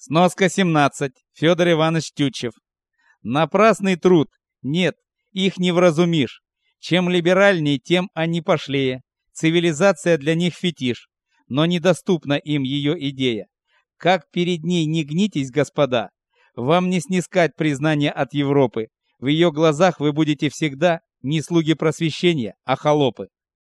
Сноска 17. Федор Иванович Тютчев. Напрасный труд. Нет, их не вразумишь. Чем либеральнее, тем они пошлее. Цивилизация для них фетиш, но недоступна им ее идея. Как перед ней не гнитесь, господа, вам не снискать признания от Европы. В ее глазах вы будете всегда не слуги просвещения, а холопы.